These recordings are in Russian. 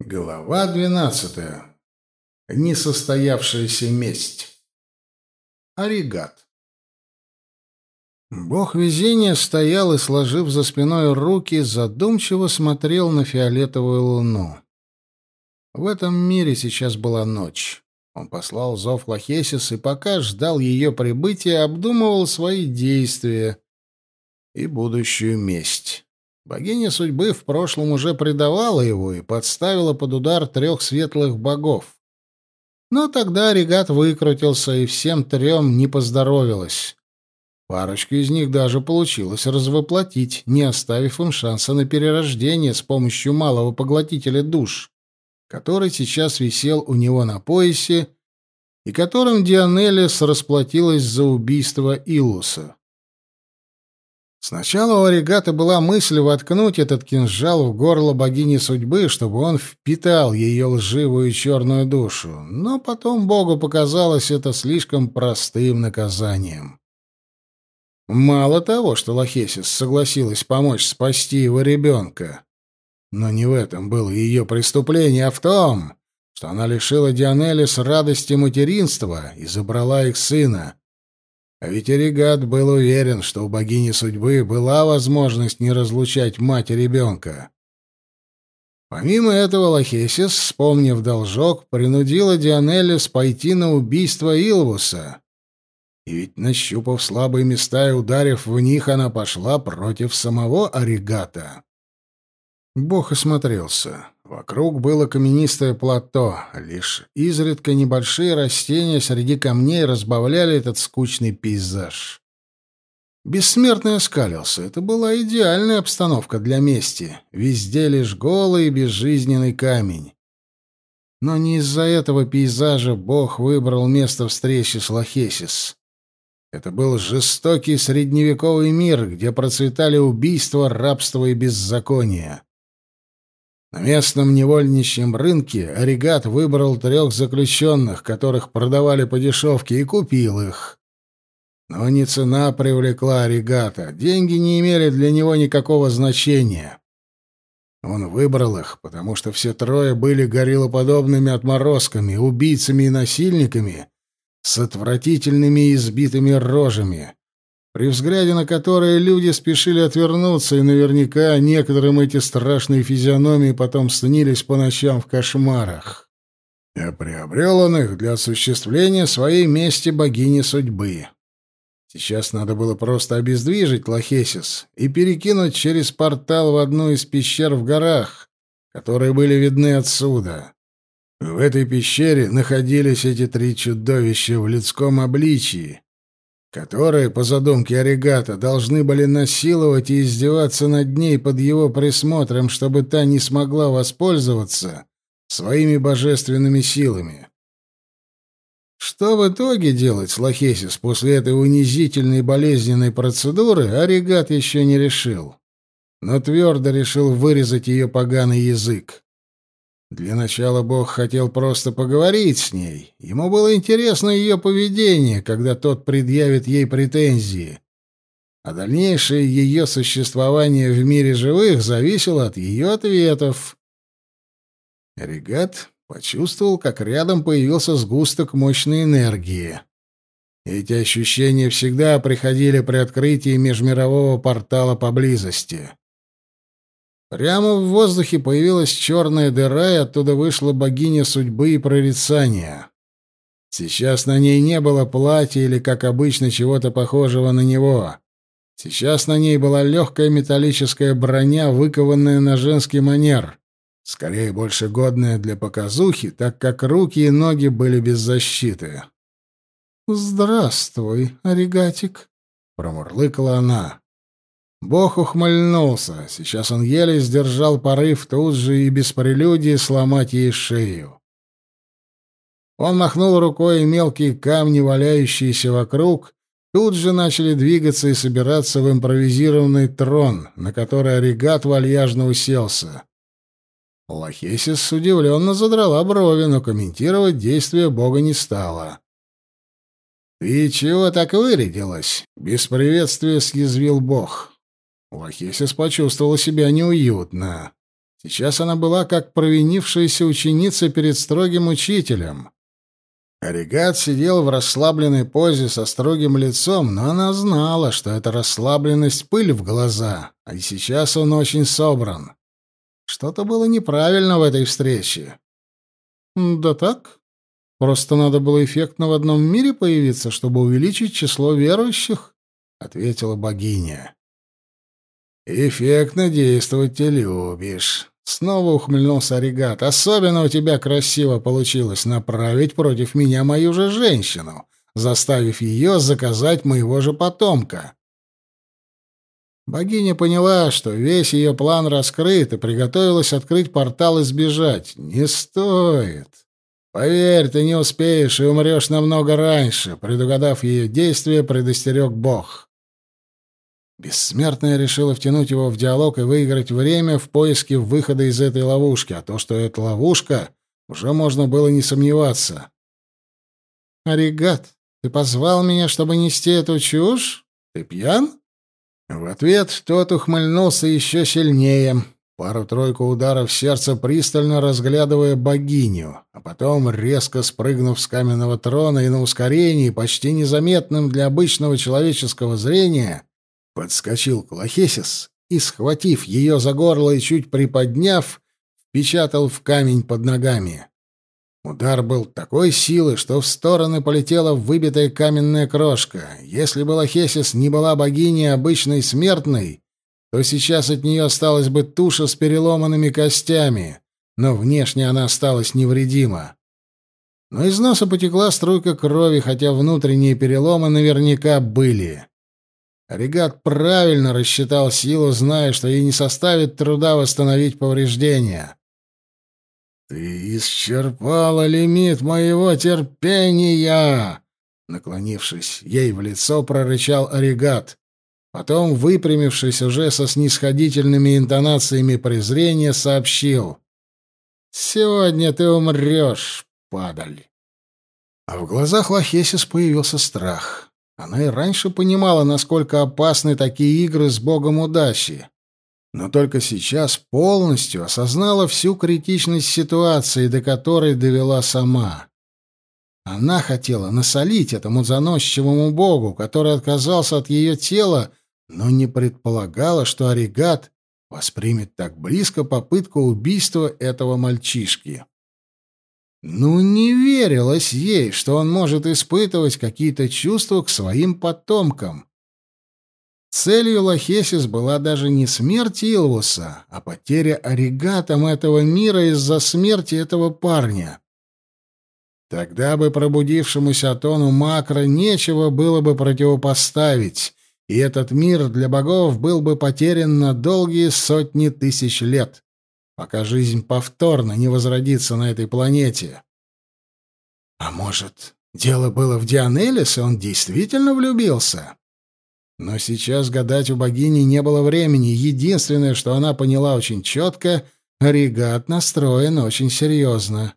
Глава двенадцатая. Несостоявшаяся месть. Оригат. Бог везения стоял и, сложив за спиной руки, задумчиво смотрел на фиолетовую луну. В этом мире сейчас была ночь. Он послал зов Лахесис и пока ждал ее прибытия, обдумывал свои действия и будущую месть. Богиня судьбы в прошлом уже предавала его и подставила под удар трех светлых богов. Но тогда Регат выкрутился, и всем трем не поздоровилось. Парочку из них даже получилось развоплотить, не оставив им шанса на перерождение с помощью малого поглотителя душ, который сейчас висел у него на поясе и которым Дионелис расплатилась за убийство Илуса. Сначала у Оригата была мысль воткнуть этот кинжал в горло богини судьбы, чтобы он впитал ее лживую черную душу, но потом Богу показалось это слишком простым наказанием. Мало того, что Лохесис согласилась помочь спасти его ребенка, но не в этом было ее преступление, а в том, что она лишила Дионелис радости материнства и забрала их сына, а ведь Эригат был уверен, что у богини судьбы была возможность не разлучать мать и ребенка. Помимо этого, Лохесис, вспомнив должок, принудила Дионелис пойти на убийство Илвуса. И ведь, нащупав слабые места и ударив в них, она пошла против самого Оригата. Бог осмотрелся. Вокруг было каменистое плато, лишь изредка небольшие растения среди камней разбавляли этот скучный пейзаж. Бессмертный оскалился. Это была идеальная обстановка для мести. Везде лишь голый безжизненный камень. Но не из-за этого пейзажа Бог выбрал место встречи с Лохесис. Это был жестокий средневековый мир, где процветали убийства, рабство и беззаконие. На местном невольничьем рынке Оригат выбрал трех заключенных, которых продавали по дешевке, и купил их. Но не цена привлекла Оригата, деньги не имели для него никакого значения. Он выбрал их, потому что все трое были гориллоподобными отморозками, убийцами и насильниками с отвратительными избитыми рожами, при взгляде на которые люди спешили отвернуться, и наверняка некоторым эти страшные физиономии потом снились по ночам в кошмарах. А приобрел он их для осуществления своей мести богини судьбы. Сейчас надо было просто обездвижить Лохесис и перекинуть через портал в одну из пещер в горах, которые были видны отсюда. В этой пещере находились эти три чудовища в людском обличии, которые, по задумке Оригата, должны были насиловать и издеваться над ней под его присмотром, чтобы та не смогла воспользоваться своими божественными силами. Что в итоге делать с Лохесис после этой унизительной болезненной процедуры, Оригат еще не решил. Но твердо решил вырезать ее поганый язык. Для начала Бог хотел просто поговорить с ней. Ему было интересно ее поведение, когда тот предъявит ей претензии. А дальнейшее ее существование в мире живых зависело от ее ответов. Регат почувствовал, как рядом появился сгусток мощной энергии. Эти ощущения всегда приходили при открытии межмирового портала поблизости. Прямо в воздухе появилась черная дыра, и оттуда вышла богиня судьбы и прорицания. Сейчас на ней не было платья или, как обычно, чего-то похожего на него. Сейчас на ней была легкая металлическая броня, выкованная на женский манер, скорее больше годная для показухи, так как руки и ноги были без защиты. «Здравствуй, Оригатик», — промурлыкала она. Бог ухмыльнулся. Сейчас он еле сдержал порыв тут же и без прелюдии сломать ей шею. Он махнул рукой, и мелкие камни, валяющиеся вокруг, тут же начали двигаться и собираться в импровизированный трон, на который Оригат вальяжно уселся. Лохесис удивленно задрала брови, но комментировать действия бога не стала. «Ты чего так вырядилась?» — без приветствия съязвил бог. Лохесис почувствовала себя неуютно. Сейчас она была как провинившаяся ученица перед строгим учителем. Оригат сидел в расслабленной позе со строгим лицом, но она знала, что эта расслабленность — пыль в глаза, а сейчас он очень собран. Что-то было неправильно в этой встрече. «Да так. Просто надо было эффектно в одном мире появиться, чтобы увеличить число верующих», — ответила богиня. «Эффектно действовать ты любишь», Снова ухмыльнулся Оригат. «Особенно у тебя красиво получилось направить против меня мою же женщину, заставив ее заказать моего же потомка». Богиня поняла, что весь ее план раскрыт, и приготовилась открыть портал и сбежать. «Не стоит. Поверь, ты не успеешь и умрешь намного раньше», предугадав ее действия, предостерег Бог. Бессмертная решила втянуть его в диалог и выиграть время в поиске выхода из этой ловушки, а то, что это ловушка, уже можно было не сомневаться. «Аригат, ты позвал меня, чтобы нести эту чушь? Ты пьян?» В ответ тот ухмыльнулся еще сильнее, пару-тройку ударов сердца пристально разглядывая богиню, а потом, резко спрыгнув с каменного трона и на ускорении, почти незаметным для обычного человеческого зрения, Подскочил Клахесис и, схватив ее за горло и чуть приподняв, впечатал в камень под ногами. Удар был такой силы, что в стороны полетела выбитая каменная крошка. Если бы Лохесис не была богиней обычной смертной, то сейчас от нее осталась бы туша с переломанными костями, но внешне она осталась невредима. Но из носа потекла струйка крови, хотя внутренние переломы наверняка были. Регат правильно рассчитал силу, зная, что ей не составит труда восстановить повреждения. «Ты исчерпала лимит моего терпения!» Наклонившись ей в лицо, прорычал Оригат. Потом, выпрямившись уже со снисходительными интонациями презрения, сообщил. «Сегодня ты умрешь, падаль!» А в глазах Лохесис появился страх. Она и раньше понимала, насколько опасны такие игры с богом удачи. Но только сейчас полностью осознала всю критичность ситуации, до которой довела сама. Она хотела насолить этому заносчивому богу, который отказался от ее тела, но не предполагала, что Оригат воспримет так близко попытку убийства этого мальчишки. Ну, не верилось ей, что он может испытывать какие-то чувства к своим потомкам. Целью Лохесис была даже не смерть Илвуса, а потеря оригатом этого мира из-за смерти этого парня. Тогда бы пробудившемуся Атону Макро нечего было бы противопоставить, и этот мир для богов был бы потерян на долгие сотни тысяч лет пока жизнь повторно не возродится на этой планете. А может, дело было в Дионелис, и он действительно влюбился? Но сейчас гадать у богини не было времени. Единственное, что она поняла очень четко, Регат настроен очень серьезно.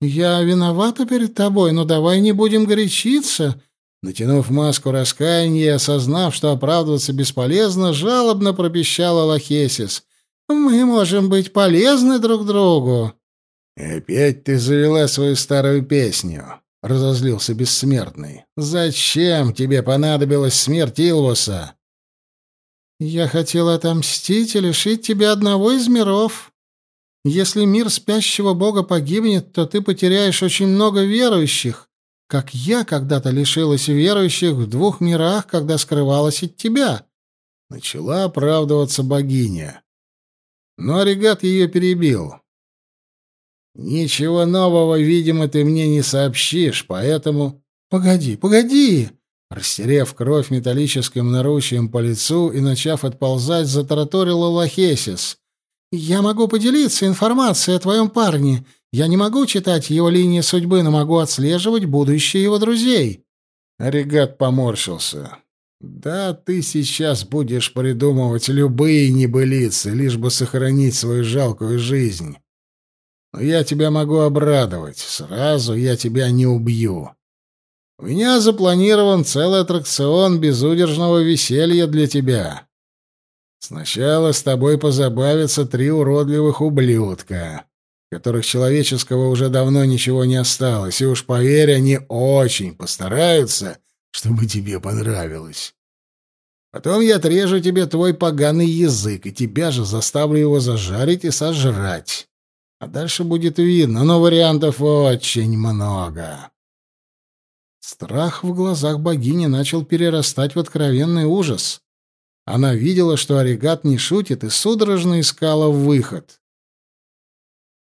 «Я виновата перед тобой, но давай не будем горячиться», Натянув маску раскаяния и осознав, что оправдываться бесполезно, жалобно пропищала Лохесис. Мы можем быть полезны друг другу. Опять ты завела свою старую песню, разозлился бессмертный. Зачем тебе понадобилась смерть Илвуса? Я хотел отомстить и лишить тебя одного из миров. Если мир спящего бога погибнет, то ты потеряешь очень много верующих, как я когда-то лишилась верующих в двух мирах, когда скрывалась от тебя. Начала оправдываться богиня. Но Оригат ее перебил. «Ничего нового, видимо, ты мне не сообщишь, поэтому...» «Погоди, погоди!» Растерев кровь металлическим наручием по лицу и начав отползать, затараторила Лохесис. «Я могу поделиться информацией о твоем парне. Я не могу читать его линии судьбы, но могу отслеживать будущее его друзей». Оригат поморщился. Да, ты сейчас будешь придумывать любые небылицы, лишь бы сохранить свою жалкую жизнь. Но я тебя могу обрадовать. Сразу я тебя не убью. У меня запланирован целый аттракцион безудержного веселья для тебя. Сначала с тобой позабавятся три уродливых ублюдка, которых человеческого уже давно ничего не осталось, и уж поверь, они очень постараются, чтобы тебе понравилось. Потом я отрежу тебе твой поганый язык, и тебя же заставлю его зажарить и сожрать. А дальше будет видно, но вариантов очень много. Страх в глазах богини начал перерастать в откровенный ужас. Она видела, что Оригат не шутит, и судорожно искала выход.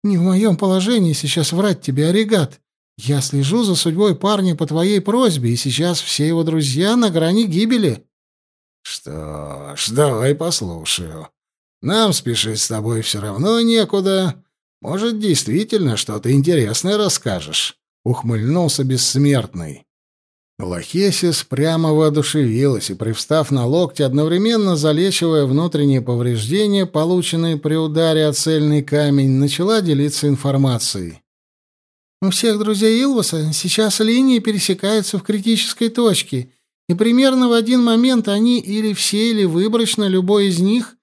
«Не в моем положении сейчас врать тебе, Оригат. Я слежу за судьбой парня по твоей просьбе, и сейчас все его друзья на грани гибели». «Что ж, давай послушаю. Нам спешить с тобой все равно некуда. Может, действительно что-то интересное расскажешь?» — ухмыльнулся бессмертный. Лохесис прямо воодушевилась и, привстав на локте, одновременно залечивая внутренние повреждения, полученные при ударе о цельный камень, начала делиться информацией. «У всех друзей Илваса сейчас линии пересекаются в критической точке, и примерно в один момент они или все, или выборочно любой из них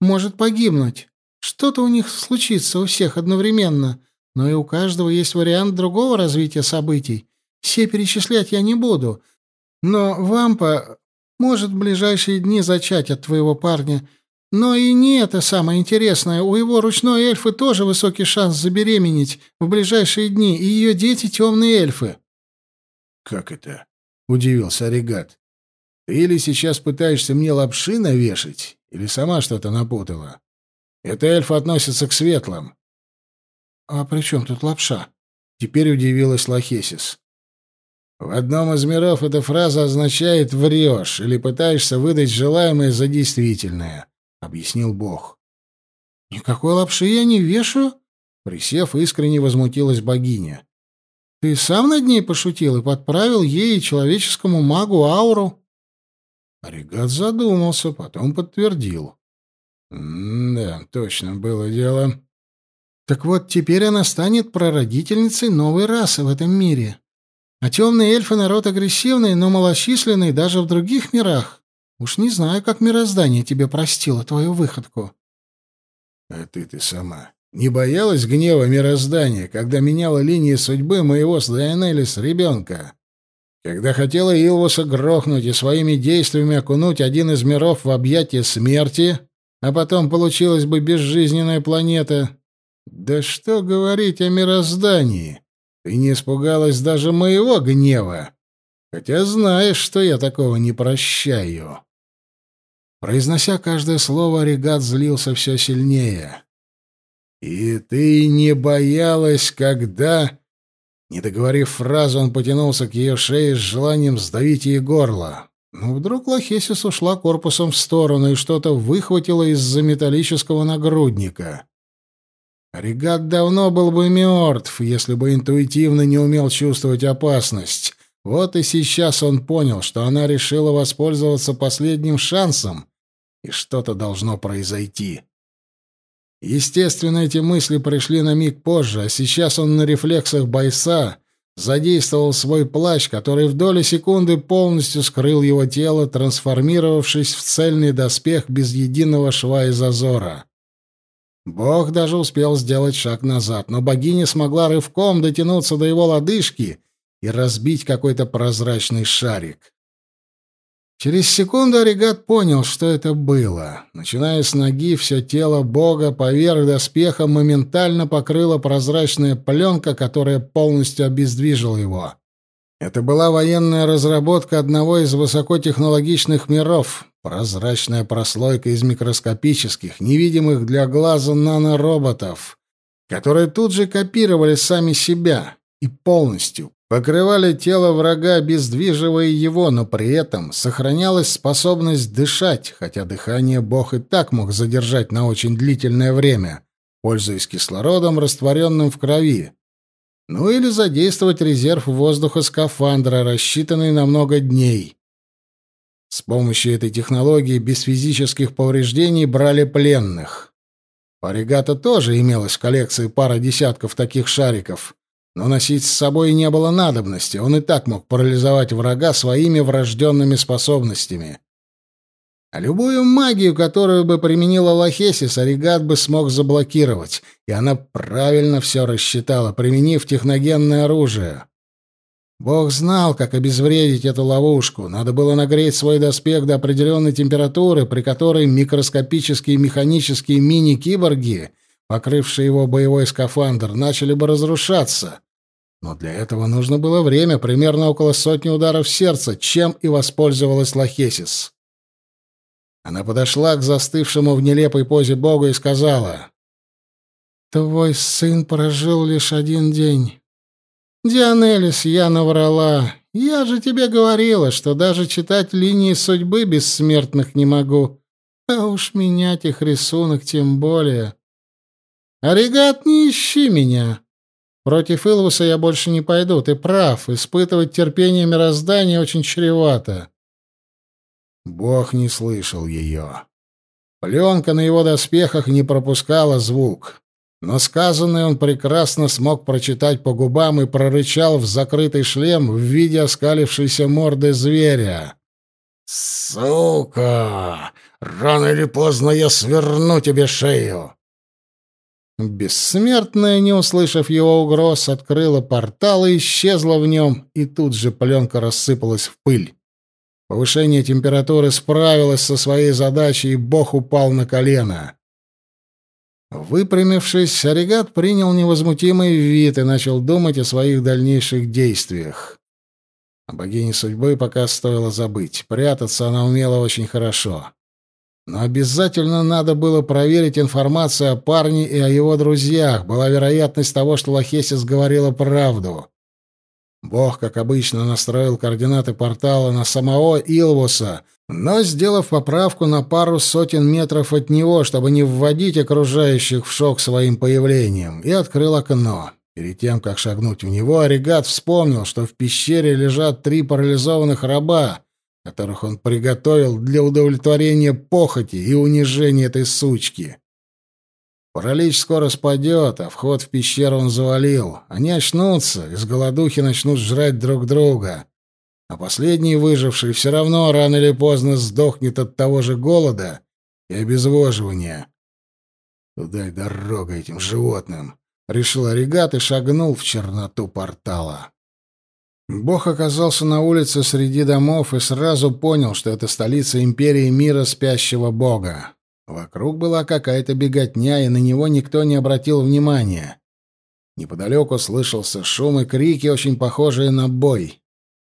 может погибнуть. Что-то у них случится у всех одновременно, но и у каждого есть вариант другого развития событий, все перечислять я не буду, но вампа может в ближайшие дни зачать от твоего парня. Но и не это самое интересное. У его ручной эльфы тоже высокий шанс забеременеть в ближайшие дни, и ее дети — темные эльфы». «Как это?» — удивился Оригат. «Ты или сейчас пытаешься мне лапши навешать, или сама что-то напутала? Это эльфы относятся к светлым». «А при чем тут лапша?» — теперь удивилась Лохесис. В одном из миров эта фраза означает «врешь» или пытаешься выдать желаемое за действительное, — объяснил Бог. «Никакой лапши я не вешаю», — присев, искренне возмутилась богиня. «Ты сам над ней пошутил и подправил ей человеческому магу ауру». Оригат задумался, потом подтвердил. «Да, точно было дело». «Так вот, теперь она станет прародительницей новой расы в этом мире. А темные эльфы — народ агрессивный, но малочисленный даже в других мирах. Уж не знаю, как мироздание тебе простило твою выходку. — А ты ты сама не боялась гнева мироздания, когда меняла линии судьбы моего с Дайанелис ребенка? Когда хотела Илвуса грохнуть и своими действиями окунуть один из миров в объятия смерти, а потом получилась бы безжизненная планета? Да что говорить о мироздании? Ты не испугалась даже моего гнева, хотя знаешь, что я такого не прощаю. Произнося каждое слово, Регат злился все сильнее. «И ты не боялась, когда...» Не договорив фразу, он потянулся к ее шее с желанием сдавить ей горло. Но вдруг Лохесис ушла корпусом в сторону и что-то выхватила из-за металлического нагрудника. Регат давно был бы мертв, если бы интуитивно не умел чувствовать опасность. Вот и сейчас он понял, что она решила воспользоваться последним шансом, и что-то должно произойти. Естественно, эти мысли пришли на миг позже, а сейчас он на рефлексах бойца задействовал свой плащ, который в доли секунды полностью скрыл его тело, трансформировавшись в цельный доспех без единого шва и зазора. Бог даже успел сделать шаг назад, но богиня смогла рывком дотянуться до его лодыжки и разбить какой-то прозрачный шарик. Через секунду Оригат понял, что это было. Начиная с ноги, все тело бога поверх доспеха моментально покрыла прозрачная пленка, которая полностью обездвижила его. Это была военная разработка одного из высокотехнологичных миров, Прозрачная прослойка из микроскопических, невидимых для глаза нанороботов, которые тут же копировали сами себя и полностью покрывали тело врага, обездвиживая его, но при этом сохранялась способность дышать, хотя дыхание Бог и так мог задержать на очень длительное время, пользуясь кислородом, растворенным в крови. Ну или задействовать резерв воздуха скафандра, рассчитанный на много дней. С помощью этой технологии без физических повреждений брали пленных. У Оригата тоже имелась в коллекции пара десятков таких шариков, но носить с собой не было надобности, он и так мог парализовать врага своими врожденными способностями. А любую магию, которую бы применила Лохесис, Оригат бы смог заблокировать, и она правильно все рассчитала, применив техногенное оружие. Бог знал, как обезвредить эту ловушку. Надо было нагреть свой доспех до определенной температуры, при которой микроскопические механические мини-киборги, покрывшие его боевой скафандр, начали бы разрушаться. Но для этого нужно было время, примерно около сотни ударов сердца, чем и воспользовалась Лохесис. Она подошла к застывшему в нелепой позе Богу и сказала, «Твой сын прожил лишь один день. Дианелис, я наврала. Я же тебе говорила, что даже читать линии судьбы бессмертных не могу. А уж менять их рисунок тем более. Оригат, не ищи меня. Против Илвуса я больше не пойду, ты прав. Испытывать терпение мироздания очень чревато. Бог не слышал ее. Пленка на его доспехах не пропускала звук. Но сказанное он прекрасно смог прочитать по губам и прорычал в закрытый шлем в виде оскалившейся морды зверя. «Сука! Рано или поздно я сверну тебе шею!» Бессмертная, не услышав его угроз, открыла портал и исчезла в нем, и тут же пленка рассыпалась в пыль. Повышение температуры справилось со своей задачей, и бог упал на колено. Выпрямившись, Оригат принял невозмутимый вид и начал думать о своих дальнейших действиях. О богине судьбы пока стоило забыть. Прятаться она умела очень хорошо. Но обязательно надо было проверить информацию о парне и о его друзьях. Была вероятность того, что Лохесис говорила правду. Бог, как обычно, настроил координаты портала на самого Илвуса, но сделав поправку на пару сотен метров от него, чтобы не вводить окружающих в шок своим появлением, и открыл окно. Перед тем, как шагнуть в него, Оригат вспомнил, что в пещере лежат три парализованных раба, которых он приготовил для удовлетворения похоти и унижения этой сучки. Паралич скоро спадет, а вход в пещеру он завалил. Они очнутся, из голодухи начнут жрать друг друга. А последний выживший все равно рано или поздно сдохнет от того же голода и обезвоживания. Туда и дорога этим животным. Решил Оригат и шагнул в черноту портала. Бог оказался на улице среди домов и сразу понял, что это столица империи мира спящего бога. Вокруг была какая-то беготня, и на него никто не обратил внимания. Неподалеку слышался шум и крики, очень похожие на бой.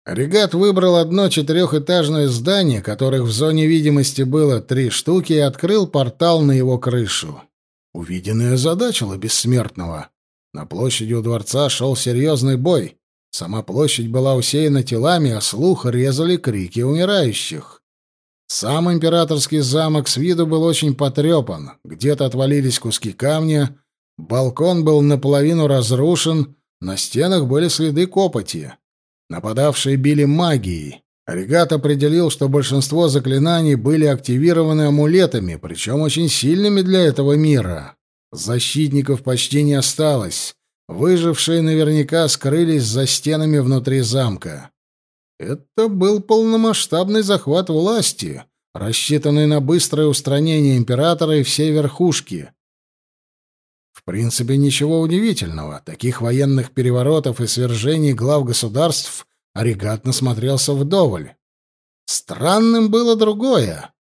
Регат выбрал одно четырехэтажное здание, которых в зоне видимости было три штуки, и открыл портал на его крышу. Увиденное озадачило бессмертного. На площади у дворца шел серьезный бой. Сама площадь была усеяна телами, а слух резали крики умирающих. Сам императорский замок с виду был очень потрепан. Где-то отвалились куски камня, балкон был наполовину разрушен, на стенах были следы копоти. Нападавшие били магией. Регат определил, что большинство заклинаний были активированы амулетами, причем очень сильными для этого мира. Защитников почти не осталось. Выжившие наверняка скрылись за стенами внутри замка. Это был полномасштабный захват власти, рассчитанный на быстрое устранение императора и всей верхушки. В принципе, ничего удивительного. Таких военных переворотов и свержений глав государств Оригат насмотрелся вдоволь. Странным было другое.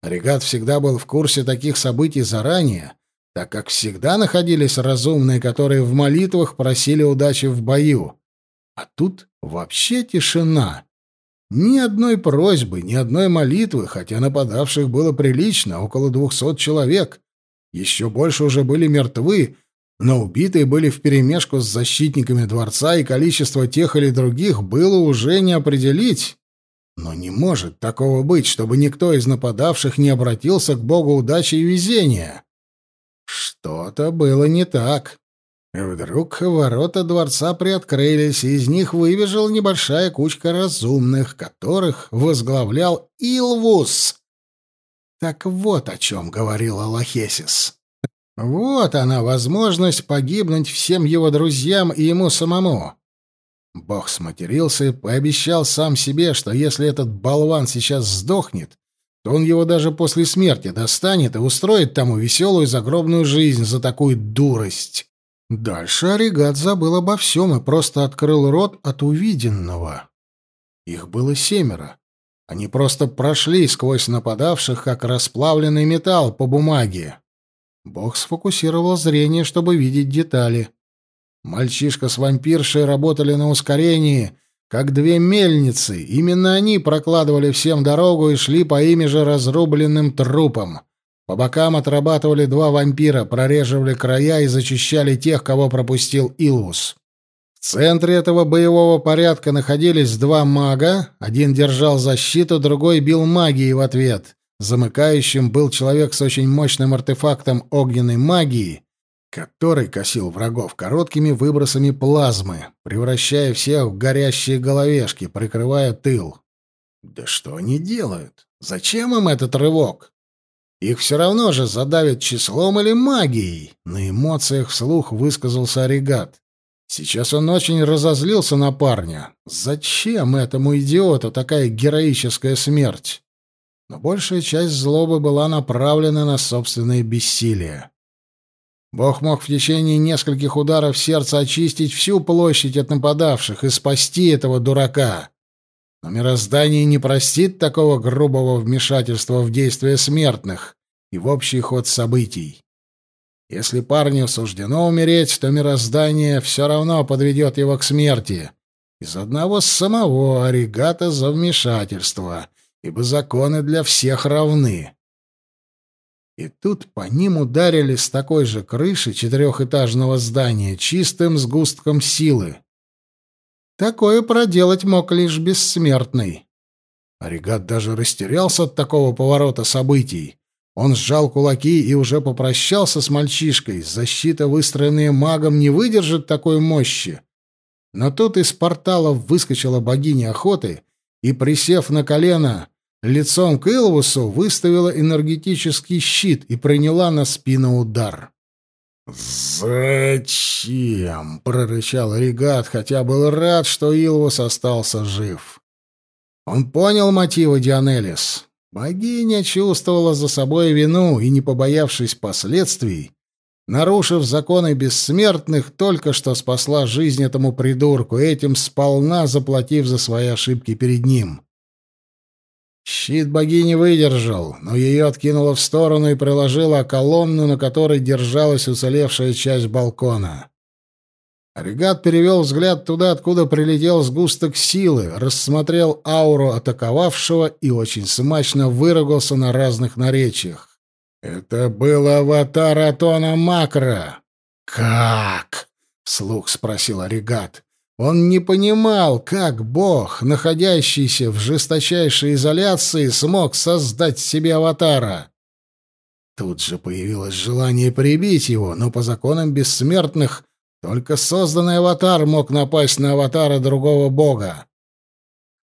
Оригат всегда был в курсе таких событий заранее, так как всегда находились разумные, которые в молитвах просили удачи в бою. А тут вообще тишина. Ни одной просьбы, ни одной молитвы, хотя нападавших было прилично, около двухсот человек. Еще больше уже были мертвы, но убитые были вперемешку с защитниками дворца, и количество тех или других было уже не определить. Но не может такого быть, чтобы никто из нападавших не обратился к богу удачи и везения. Что-то было не так. Вдруг ворота дворца приоткрылись, и из них выбежала небольшая кучка разумных, которых возглавлял Илвус. Так вот о чем говорила Лохесис. Вот она, возможность погибнуть всем его друзьям и ему самому. Бог сматерился и пообещал сам себе, что если этот болван сейчас сдохнет, то он его даже после смерти достанет и устроит тому веселую загробную жизнь за такую дурость. Дальше Оригат забыл обо всем и просто открыл рот от увиденного. Их было семеро. Они просто прошли сквозь нападавших, как расплавленный металл по бумаге. Бог сфокусировал зрение, чтобы видеть детали. Мальчишка с вампиршей работали на ускорении — как две мельницы. Именно они прокладывали всем дорогу и шли по ими же разрубленным трупам. По бокам отрабатывали два вампира, прореживали края и зачищали тех, кого пропустил Илвус. В центре этого боевого порядка находились два мага, один держал защиту, другой бил магией в ответ. Замыкающим был человек с очень мощным артефактом огненной магии, который косил врагов короткими выбросами плазмы, превращая всех в горящие головешки, прикрывая тыл. Да что они делают? Зачем им этот рывок? Их все равно же задавят числом или магией. На эмоциях вслух высказался Оригат. Сейчас он очень разозлился на парня. Зачем этому идиоту такая героическая смерть? Но большая часть злобы была направлена на собственное бессилие. Бог мог в течение нескольких ударов сердца очистить всю площадь от нападавших и спасти этого дурака. Но мироздание не простит такого грубого вмешательства в действия смертных и в общий ход событий. Если парню суждено умереть, то мироздание все равно подведет его к смерти. Из одного самого оригата за вмешательство, ибо законы для всех равны. И тут по ним ударили с такой же крыши четырехэтажного здания чистым сгустком силы. Такое проделать мог лишь бессмертный. Оригат даже растерялся от такого поворота событий. Он сжал кулаки и уже попрощался с мальчишкой. Защита, выстроенная магом, не выдержит такой мощи. Но тут из портала выскочила богиня охоты и, присев на колено, лицом к Илвусу выставила энергетический щит и приняла на спину удар. «Зачем?» — прорычал Регат, хотя был рад, что Илвус остался жив. Он понял мотивы Дионелис. Богиня чувствовала за собой вину и, не побоявшись последствий, нарушив законы бессмертных, только что спасла жизнь этому придурку, этим сполна заплатив за свои ошибки перед ним. Щит богини выдержал, но ее откинуло в сторону и приложило колонну, на которой держалась уцелевшая часть балкона. Регат перевел взгляд туда, откуда прилетел сгусток силы, рассмотрел ауру атаковавшего и очень смачно выругался на разных наречиях. «Это был аватар Атона Макро!» «Как?» — вслух спросил Оригат. Он не понимал, как Бог, находящийся в жесточайшей изоляции, смог создать себе аватара. Тут же появилось желание прибить его, но по законам бессмертных только созданный аватар мог напасть на аватара другого бога.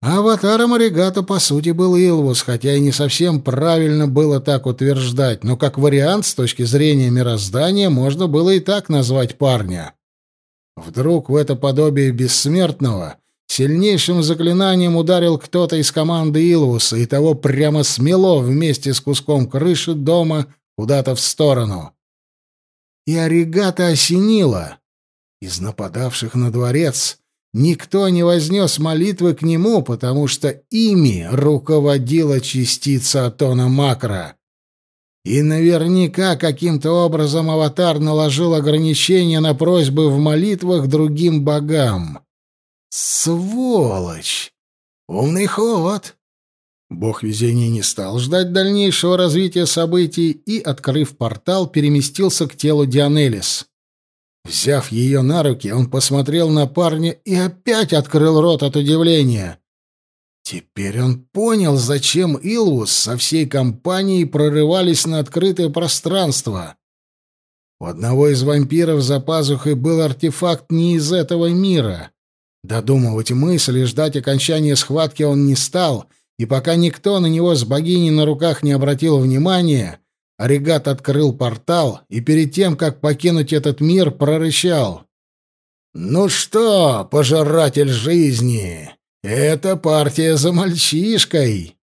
аватаром Оригата, по сути, был Илвус, хотя и не совсем правильно было так утверждать, но как вариант с точки зрения мироздания можно было и так назвать парня. Вдруг в это подобие бессмертного сильнейшим заклинанием ударил кто-то из команды Илвуса, и того прямо смело вместе с куском крыши дома куда-то в сторону. И Оригата осенило. Из нападавших на дворец никто не вознес молитвы к нему, потому что ими руководила частица Атона Макро. И наверняка каким-то образом аватар наложил ограничения на просьбы в молитвах другим богам. Сволочь! Умный ход! Бог везения не стал ждать дальнейшего развития событий и, открыв портал, переместился к телу Дионелис. Взяв ее на руки, он посмотрел на парня и опять открыл рот от удивления. Теперь он понял, зачем Илвус со всей компанией прорывались на открытое пространство. У одного из вампиров за пазухой был артефакт не из этого мира. Додумывать мысль и ждать окончания схватки он не стал, и пока никто на него с богиней на руках не обратил внимания, Оригат открыл портал и перед тем, как покинуть этот мир, прорычал. «Ну что, пожиратель жизни, это партия за мальчишкой.